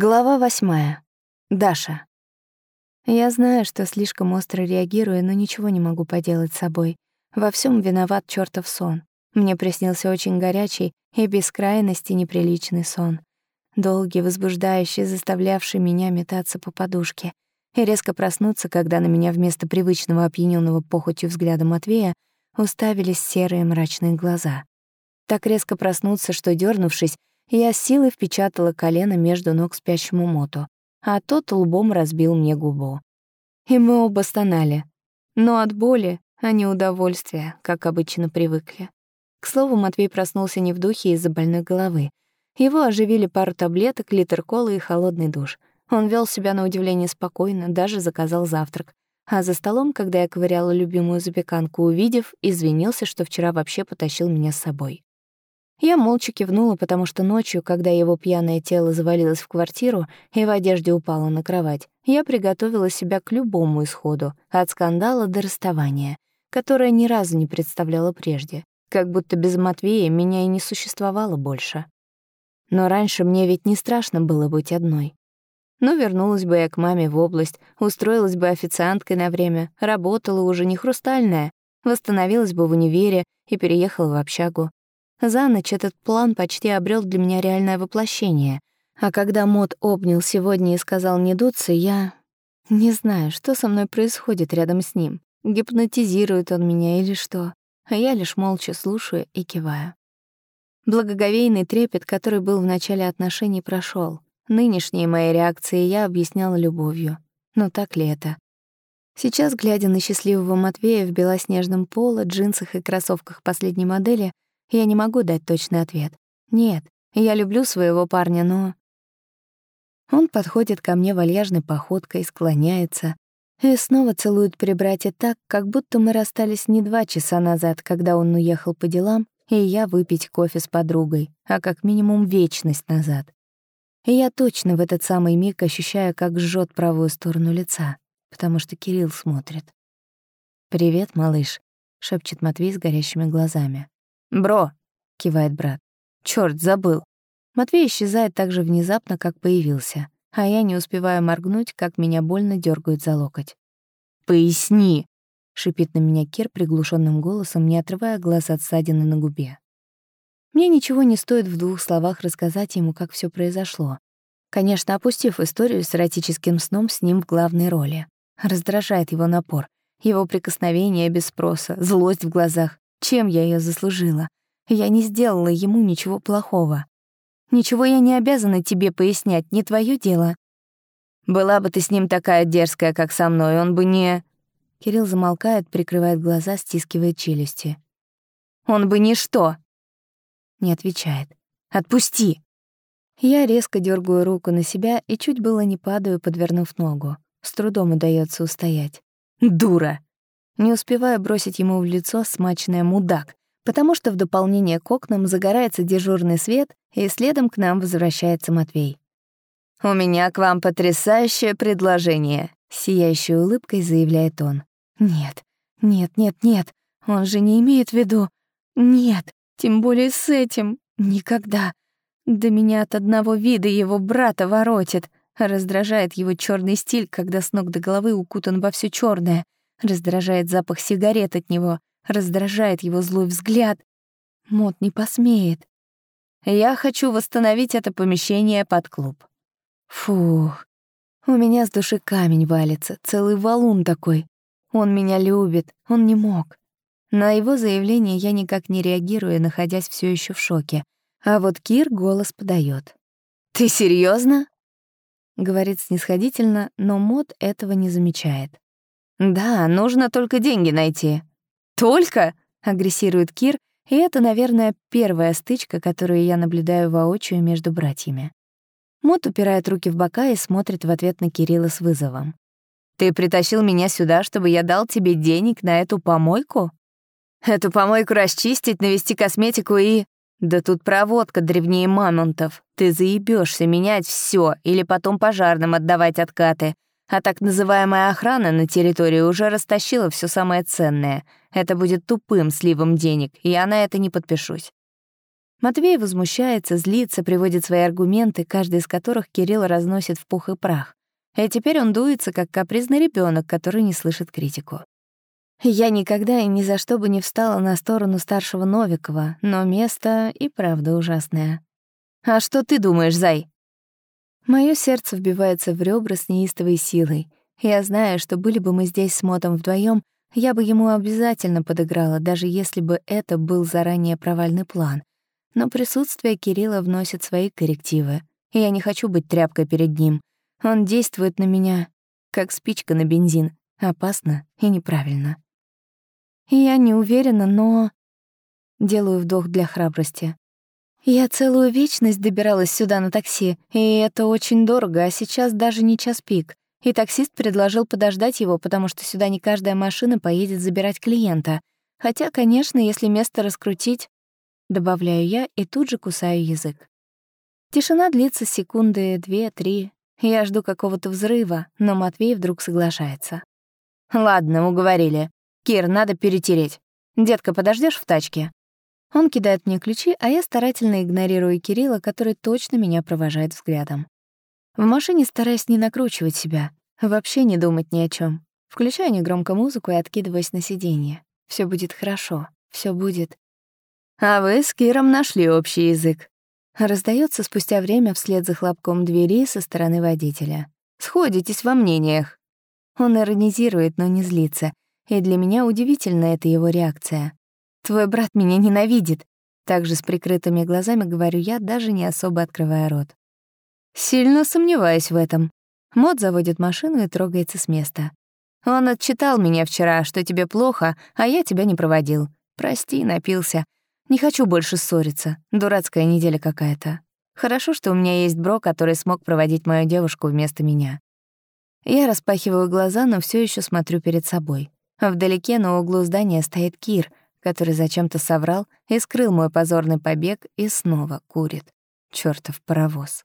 Глава восьмая. Даша. Я знаю, что слишком остро реагирую, но ничего не могу поделать с собой. Во всем виноват чертов сон. Мне приснился очень горячий и без крайности неприличный сон. Долгий, возбуждающий, заставлявший меня метаться по подушке. И резко проснуться, когда на меня вместо привычного опьянённого похотью взгляда Матвея уставились серые мрачные глаза. Так резко проснуться, что, дернувшись, я силой впечатала колено между ног спящему Моту, а тот лбом разбил мне губу. И мы оба стонали. Но от боли, а не удовольствия, как обычно привыкли. К слову, Матвей проснулся не в духе из-за больной головы. Его оживили пару таблеток, литр колы и холодный душ. Он вел себя на удивление спокойно, даже заказал завтрак. А за столом, когда я ковыряла любимую запеканку, увидев, извинился, что вчера вообще потащил меня с собой. Я молча кивнула, потому что ночью, когда его пьяное тело завалилось в квартиру и в одежде упало на кровать, я приготовила себя к любому исходу, от скандала до расставания, которое ни разу не представляла прежде, как будто без Матвея меня и не существовало больше. Но раньше мне ведь не страшно было быть одной. Ну, вернулась бы я к маме в область, устроилась бы официанткой на время, работала уже не хрустальная, восстановилась бы в универе и переехала в общагу. За ночь этот план почти обрел для меня реальное воплощение. А когда Мод обнял сегодня и сказал не дуться, я... Не знаю, что со мной происходит рядом с ним. Гипнотизирует он меня или что. А я лишь молча слушаю и киваю. Благоговейный трепет, который был в начале отношений, прошел. Нынешние мои реакции я объясняла любовью. Но так ли это? Сейчас, глядя на счастливого Матвея в белоснежном поло, джинсах и кроссовках последней модели, я не могу дать точный ответ. Нет, я люблю своего парня, но... Он подходит ко мне вальяжной походкой, склоняется и снова целует при брате так, как будто мы расстались не два часа назад, когда он уехал по делам, и я выпить кофе с подругой, а как минимум вечность назад. И я точно в этот самый миг ощущаю, как жжет правую сторону лица, потому что Кирилл смотрит. «Привет, малыш», — шепчет Матвей с горящими глазами. «Бро!» — кивает брат. «Чёрт, забыл!» Матвей исчезает так же внезапно, как появился, а я не успеваю моргнуть, как меня больно дергают за локоть. «Поясни!» — шипит на меня Кир приглушенным голосом, не отрывая глаз от ссадины на губе. Мне ничего не стоит в двух словах рассказать ему, как все произошло. Конечно, опустив историю с эротическим сном с ним в главной роли. Раздражает его напор, его прикосновение без спроса, злость в глазах, чем я ее заслужила? Я не сделала ему ничего плохого. Ничего я не обязана тебе пояснять, не твое дело. Была бы ты с ним такая дерзкая, как со мной, он бы не... Кирилл замолкает, прикрывает глаза, стискивает челюсти. Он бы ничто. Не отвечает. Отпусти. Я резко дергаю руку на себя и чуть было не падаю, подвернув ногу. С трудом удается устоять. Дура! Не успевая бросить ему в лицо смачное «мудак», потому что в дополнение к окнам загорается дежурный свет, и следом к нам возвращается Матвей. «У меня к вам потрясающее предложение», — сияющей улыбкой заявляет он. «Нет, нет, нет, нет, он же не имеет в виду... Нет, тем более с этим. Никогда. Да меня от одного вида его брата воротит. Раздражает его черный стиль, когда с ног до головы укутан во все черное. Раздражает запах сигарет от него, раздражает его злой взгляд. Мот не посмеет. Я хочу восстановить это помещение под клуб. Фух, у меня с души камень валится, целый валун такой. Он меня любит, он не мог. На его заявление я никак не реагирую, находясь все еще в шоке. А вот Кир голос подает. «Ты серьезно? говорит снисходительно, но Мот этого не замечает. «Да, нужно только деньги найти». «Только?» — агрессирует Кир, и это, наверное, первая стычка, которую я наблюдаю воочию между братьями. Мот упирает руки в бока и смотрит в ответ на Кирилла с вызовом. «Ты притащил меня сюда, чтобы я дал тебе денег на эту помойку? Эту помойку расчистить, навести косметику и...» «Да тут проводка древнее мамонтов. Ты заебешься менять все или потом пожарным отдавать откаты а так называемая охрана на территории уже растащила все самое ценное. Это будет тупым сливом денег, и я на это не подпишусь. Матвей возмущается, злится, приводит свои аргументы, каждый из которых Кирилл разносит в пух и прах. И теперь он дуется, как капризный ребенок, который не слышит критику. Я никогда и ни за что бы не встала на сторону старшего Новикова, но место и правда ужасное. «А что ты думаешь, Зай?» Моё сердце вбивается в ребра с неистовой силой. Я знаю, что были бы мы здесь с Мотом вдвоем, я бы ему обязательно подыграла, даже если бы это был заранее провальный план. Но присутствие Кирилла вносит свои коррективы, и я не хочу быть тряпкой перед ним. Он действует на меня, как спичка на бензин, опасно и неправильно. Я не уверена, но... Делаю вдох для храбрости. Я целую вечность добиралась сюда на такси, и это очень дорого, а сейчас даже не час пик. И таксист предложил подождать его, потому что сюда не каждая машина поедет забирать клиента. Хотя, конечно, если место раскрутить... Добавляю я и тут же кусаю язык. Тишина длится секунды две-три. Я жду какого-то взрыва, но Матвей вдруг соглашается. «Ладно, уговорили. «Кир, надо перетереть. Детка, подождешь в тачке?» Он кидает мне ключи, а я старательно игнорирую Кирилла, который точно меня провожает взглядом. В машине стараюсь не накручивать себя, вообще не думать ни о чем. Включаю негромко музыку и откидываюсь на сиденье. Все будет хорошо, все будет. А вы с Киром нашли общий язык. Раздается спустя время вслед за хлопком двери со стороны водителя. Сходитесь во мнениях. Он иронизирует, но не злится, и для меня удивительна эта его реакция. «Твой брат меня ненавидит», также с прикрытыми глазами говорю я, даже не особо открывая рот. Сильно сомневаюсь в этом. Мод заводит машину и трогается с места. Он отчитал меня вчера, что тебе плохо, а я тебя не проводил. Прости, напился. Не хочу больше ссориться. Дурацкая неделя какая-то. Хорошо, что у меня есть бро, который смог проводить мою девушку вместо меня. Я распахиваю глаза, но все еще смотрю перед собой. Вдалеке на углу здания стоит Кир, который зачем-то соврал и скрыл мой позорный побег и снова курит. Чёртов паровоз.